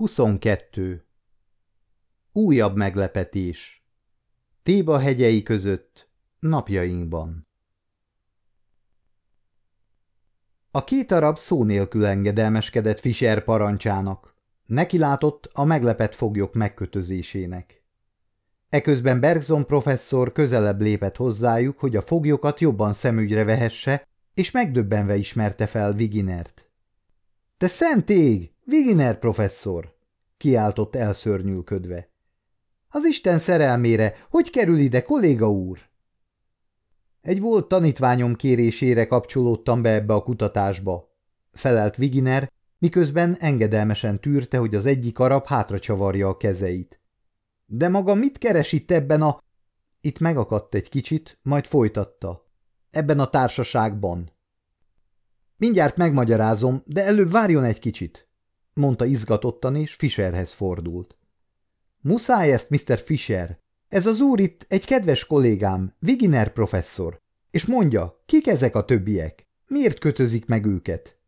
22. Újabb meglepetés. Téba hegyei között, napjainkban. A két arab szó nélkül engedelmeskedett Fischer parancsának. Neki látott a meglepett foglyok megkötözésének. Eközben Bergson professzor közelebb lépett hozzájuk, hogy a foglyokat jobban szemügyre vehesse, és megdöbbenve ismerte fel Viginert. – Te szent ég! Viginer professzor! kiáltott elszörnyülködve. Az Isten szerelmére, hogy kerül ide, kolléga úr? Egy volt tanítványom kérésére kapcsolódtam be ebbe a kutatásba, felelt Viginer, miközben engedelmesen tűrte, hogy az egyik arab hátra csavarja a kezeit. De maga mit keres itt ebben a... Itt megakadt egy kicsit, majd folytatta. Ebben a társaságban. Mindjárt megmagyarázom, de előbb várjon egy kicsit mondta izgatottan, és Fisherhez fordult. Muszáj ezt, Mr. Fisher. Ez az úr itt egy kedves kollégám, Viginer professzor. És mondja, kik ezek a többiek? Miért kötözik meg őket?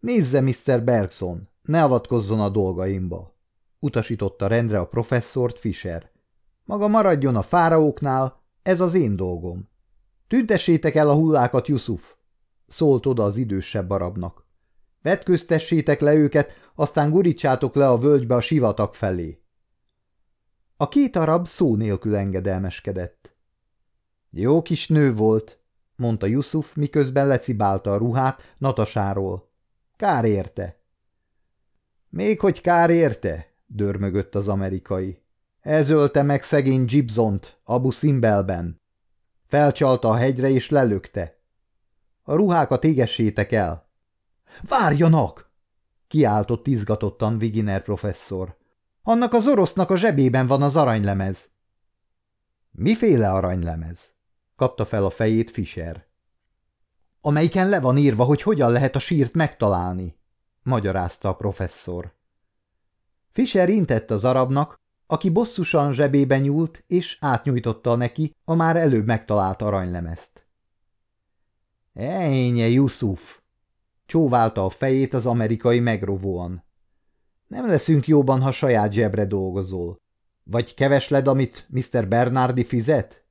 Nézze, Mr. Bergson, ne avatkozzon a dolgaimba, utasította rendre a professzort Fisher. Maga maradjon a fáraóknál, ez az én dolgom. Tüntessétek el a hullákat, Yusuf, szólt oda az idősebb arabnak. Vetköztessétek le őket, aztán gurítsátok le a völgybe a sivatag felé. A két arab szó nélkül engedelmeskedett. Jó kis nő volt, mondta Yusuf, miközben lecibálta a ruhát Natasáról. Kár érte. Még hogy kár érte, dörmögött az amerikai. Ez ölte meg szegény Gibzont, Abu Simbelben. Felcsalta a hegyre és lelökte. A ruhákat égessétek el. Várjanak! kiáltott izgatottan Viginer professzor. Annak az orosznak a zsebében van az aranylemez. Miféle aranylemez? kapta fel a fejét Fischer. Amelyiken le van írva, hogy hogyan lehet a sírt megtalálni, magyarázta a professzor. Fischer intett az arabnak, aki bosszusan zsebébe nyúlt, és átnyújtotta neki a már előbb megtalált aranylemezt. Ejnye, Yusuf! Csóválta a fejét az amerikai megrovóan. Nem leszünk jóban, ha saját zsebre dolgozol. Vagy kevesled, amit Mr. Bernardi fizet?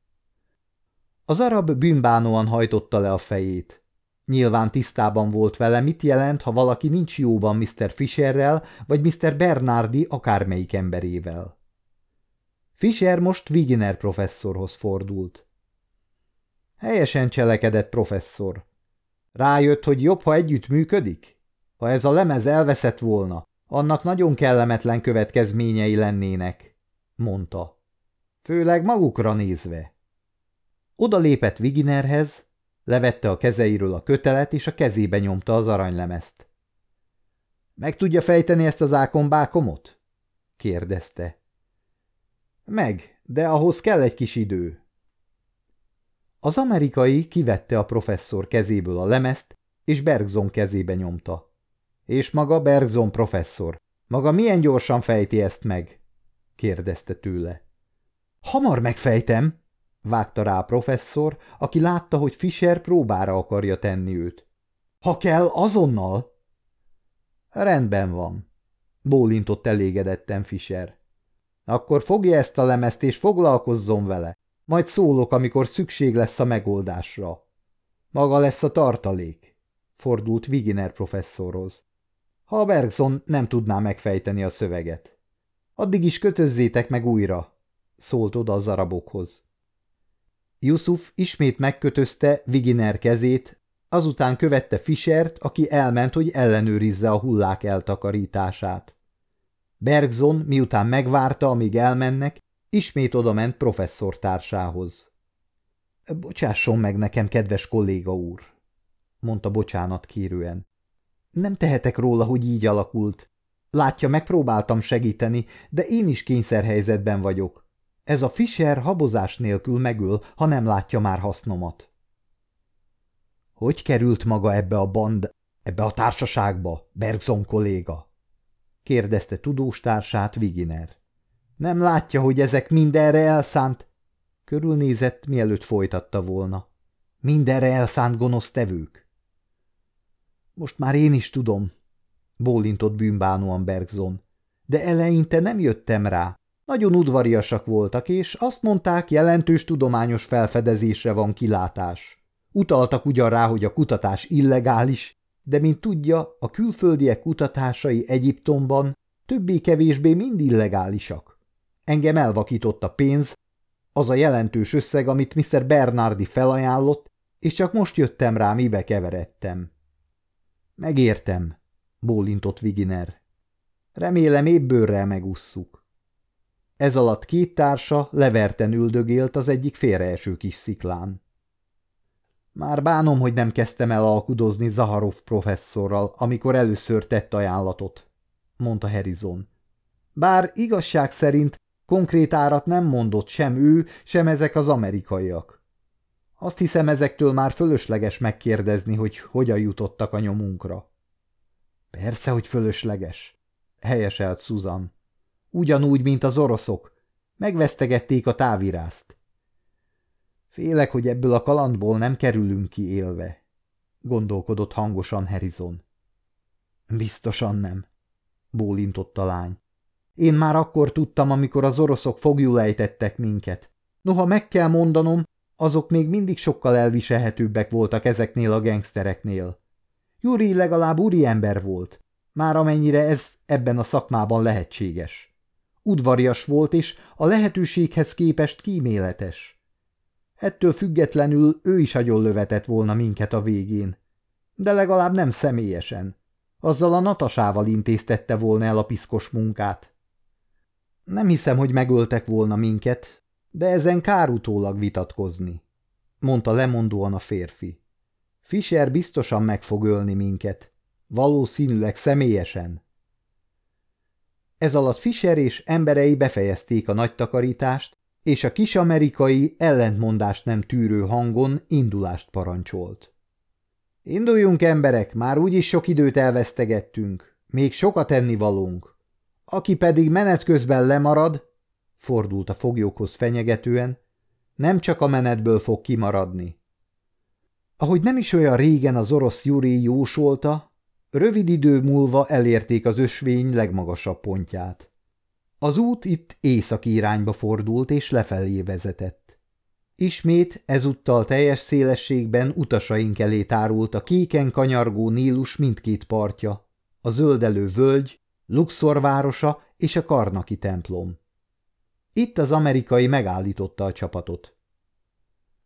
Az arab bűnbánóan hajtotta le a fejét. Nyilván tisztában volt vele, mit jelent, ha valaki nincs jóban Mr. Fisherrel, vagy Mr. Bernardi akármelyik emberével. Fisher most Wigner professzorhoz fordult. Helyesen cselekedett professzor. Rájött, hogy jobb, ha együtt működik? Ha ez a lemez elveszett volna, annak nagyon kellemetlen következményei lennének, mondta. Főleg magukra nézve. Oda lépett Viginerhez, levette a kezeiről a kötelet, és a kezébe nyomta az aranylemezt. Meg tudja fejteni ezt az ákombákomot? kérdezte. Meg, de ahhoz kell egy kis idő. Az amerikai kivette a professzor kezéből a lemezt, és Bergson kezébe nyomta. És maga Bergson professzor, maga milyen gyorsan fejti ezt meg? kérdezte tőle. Hamar megfejtem, vágta rá a professzor, aki látta, hogy Fischer próbára akarja tenni őt. Ha kell, azonnal. Rendben van, bólintott elégedetten Fischer. Akkor fogja ezt a lemezt és foglalkozzon vele. Majd szólok, amikor szükség lesz a megoldásra. Maga lesz a tartalék, fordult Viginer professzorhoz. Ha a Bergson nem tudná megfejteni a szöveget. Addig is kötözzétek meg újra, szólt oda az arabokhoz. Yusuf ismét megkötözte Viginer kezét, azután követte Fischert, aki elment, hogy ellenőrizze a hullák eltakarítását. Bergson, miután megvárta, amíg elmennek, Ismét odament professzor társához. – Bocsásson meg nekem, kedves kolléga úr! – mondta bocsánat kérően. – Nem tehetek róla, hogy így alakult. Látja, megpróbáltam segíteni, de én is kényszerhelyzetben vagyok. Ez a Fischer habozás nélkül megöl, ha nem látja már hasznomat. – Hogy került maga ebbe a band, ebbe a társaságba, Bergson kolléga? – kérdezte tudóstársát Viginer. Nem látja, hogy ezek mindenre elszánt? Körülnézett, mielőtt folytatta volna. Mindenre elszánt gonosz tevők. Most már én is tudom, bólintott bűnbánóan Bergson. De eleinte nem jöttem rá. Nagyon udvariasak voltak, és azt mondták, jelentős tudományos felfedezésre van kilátás. Utaltak ugyan rá, hogy a kutatás illegális, de mint tudja, a külföldiek kutatásai Egyiptomban többé-kevésbé mind illegálisak. Engem elvakított a pénz, az a jelentős összeg, amit Mr. Bernardi felajánlott, és csak most jöttem rá, mibe keveredtem. Megértem, bólintott Viginer. Remélem épp bőrrel megusszuk. Ez alatt két társa leverten üldögélt az egyik félreeső kis sziklán. Már bánom, hogy nem kezdtem el alkudozni Zaharov professzorral, amikor először tett ajánlatot, mondta Harrison. Bár igazság szerint konkrét árat nem mondott sem ő, sem ezek az amerikaiak. Azt hiszem, ezektől már fölösleges megkérdezni, hogy hogyan jutottak a nyomunkra. Persze, hogy fölösleges, helyeselt Susan. Ugyanúgy, mint az oroszok. Megvesztegették a távirást. Félek, hogy ebből a kalandból nem kerülünk ki élve, gondolkodott hangosan Harrison. Biztosan nem, bólintott a lány. Én már akkor tudtam, amikor az oroszok fogjul ejtettek minket. Noha meg kell mondanom, azok még mindig sokkal elviselhetőbbek voltak ezeknél a gengsztereknél. Juri legalább úri ember volt, már amennyire ez ebben a szakmában lehetséges. Udvarias volt, és a lehetőséghez képest kíméletes. Ettől függetlenül ő is lövetett volna minket a végén. De legalább nem személyesen. Azzal a Natasával intéztette volna el a piszkos munkát. Nem hiszem, hogy megöltek volna minket, de ezen kár utólag vitatkozni, mondta lemondóan a férfi. Fischer biztosan meg fog ölni minket. Valószínűleg személyesen. Ez alatt Fischer és emberei befejezték a nagy takarítást, és a kis amerikai ellentmondást nem tűrő hangon indulást parancsolt. Induljunk, emberek, már úgyis sok időt elvesztegettünk, még sokat ennivalónk. Aki pedig menet közben lemarad, fordult a foglyokhoz fenyegetően, nem csak a menetből fog kimaradni. Ahogy nem is olyan régen az orosz Juri jósolta, rövid idő múlva elérték az ösvény legmagasabb pontját. Az út itt északi irányba fordult és lefelé vezetett. Ismét ezúttal teljes szélességben utasaink elé tárult a kéken kanyargó Nílus mindkét partja, a zöldelő völgy, Luxor városa és a Karnaki templom. Itt az amerikai megállította a csapatot.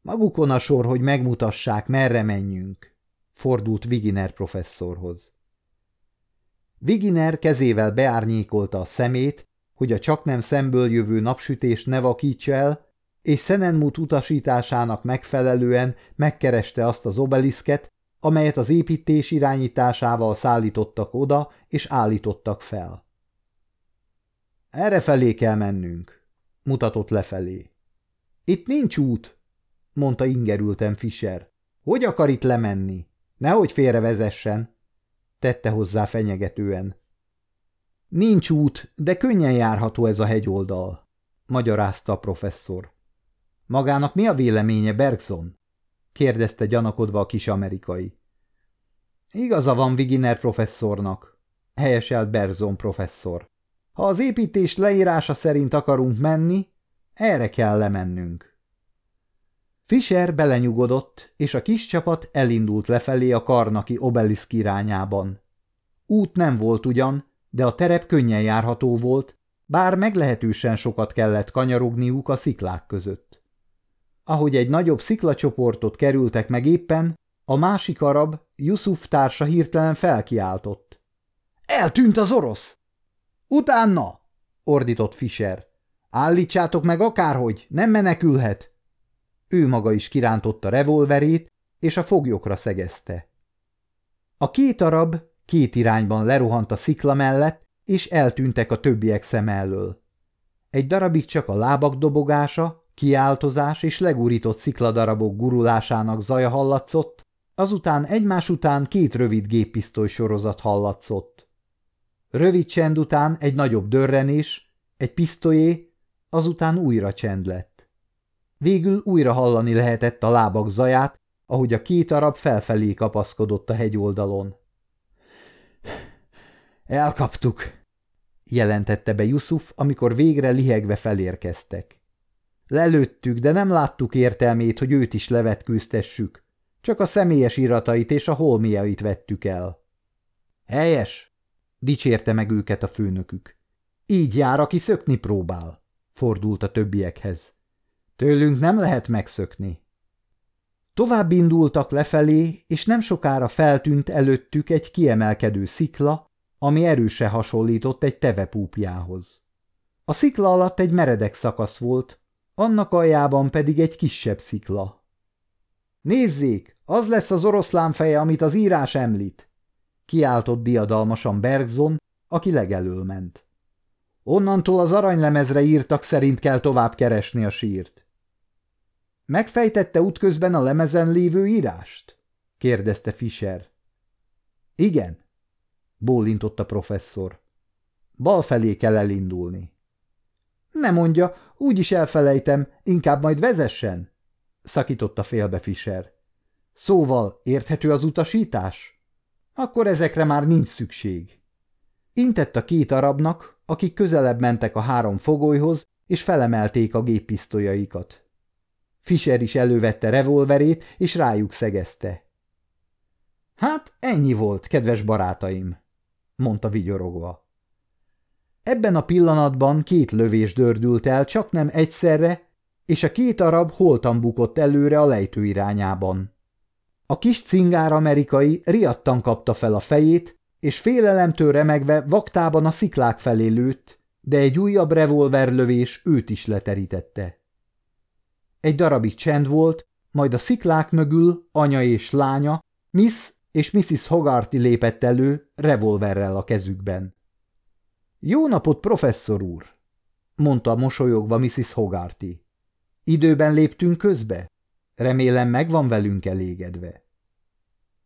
Magukon a sor, hogy megmutassák, merre menjünk, fordult Viginer professzorhoz. Viginer kezével beárnyékolta a szemét, hogy a csak nem szemből jövő napsütés ne vakítsa el, és Szenenmut utasításának megfelelően megkereste azt az obeliszket, amelyet az építés irányításával szállítottak oda és állítottak fel. Erre felé kell mennünk, mutatott lefelé. Itt nincs út, mondta ingerülten Fischer. Hogy akar itt lemenni? Nehogy félrevezessen, tette hozzá fenyegetően. Nincs út, de könnyen járható ez a hegyoldal, magyarázta a professzor. Magának mi a véleménye, Bergson? Kérdezte gyanakodva a kis amerikai. Igaza van Viginer professzornak, helyeselt Bergson professzor. Ha az építés leírása szerint akarunk menni, erre kell lemennünk. Fischer belenyugodott, és a kis csapat elindult lefelé a karnaki obeliszk irányában. Út nem volt ugyan, de a terep könnyen járható volt, bár meglehetősen sokat kellett kanyarogniuk a sziklák között. Ahogy egy nagyobb sziklacsoportot kerültek meg éppen, a másik arab, Yusuf társa hirtelen felkiáltott. – Eltűnt az orosz! – Utána! – ordított Fischer. – Állítsátok meg akárhogy, nem menekülhet! Ő maga is kirántotta revolverét, és a foglyokra szegezte. A két arab Két irányban lerohant a szikla mellett, és eltűntek a többiek szem elől. Egy darabig csak a lábak dobogása, kiáltozás és legurított szikladarabok gurulásának zaja hallatszott, azután egymás után két rövid géppisztoly sorozat hallatszott. Rövid csend után egy nagyobb dörrenés, egy pisztolyé, azután újra csend lett. Végül újra hallani lehetett a lábak zaját, ahogy a két arab felfelé kapaszkodott a hegyoldalon. Elkaptuk, jelentette be Yusuf, amikor végre lihegve felérkeztek. Lelőttük, de nem láttuk értelmét, hogy őt is levetkőztessük. Csak a személyes iratait és a holmiait vettük el. Helyes, dicsérte meg őket a főnökük. Így jár, aki szökni próbál, fordult a többiekhez. Tőlünk nem lehet megszökni. Tovább indultak lefelé, és nem sokára feltűnt előttük egy kiemelkedő szikla, ami erőse hasonlított egy tevepúpjához. A szikla alatt egy meredek szakasz volt, annak aljában pedig egy kisebb szikla. Nézzék, az lesz az oroszlán feje, amit az írás említ, kiáltott diadalmasan Bergzon, aki legelől ment. Onnantól az aranylemezre írtak szerint kell tovább keresni a sírt. Megfejtette útközben a lemezen lévő írást? kérdezte Fischer. Igen, bólintott a professzor. Bal felé kell elindulni. Ne mondja, úgyis elfelejtem, inkább majd vezessen, szakította félbe Fischer. Szóval érthető az utasítás? Akkor ezekre már nincs szükség. Intett a két arabnak, akik közelebb mentek a három fogolyhoz, és felemelték a géppisztolyaikat. Fischer is elővette revolverét, és rájuk szegezte. Hát ennyi volt, kedves barátaim, mondta vigyorogva. Ebben a pillanatban két lövés dördült el, csak nem egyszerre, és a két arab holtan bukott előre a lejtő irányában. A kis cingár amerikai riadtan kapta fel a fejét, és félelemtől remegve vaktában a sziklák felé lőtt, de egy újabb revolverlövés őt is leterítette. Egy darabig csend volt, majd a sziklák mögül anya és lánya, Miss és Mrs. Hogarty lépett elő revolverrel a kezükben. Jó napot, professzor úr! mondta mosolyogva Mrs. Hogarty. Időben léptünk közbe? Remélem meg van velünk elégedve.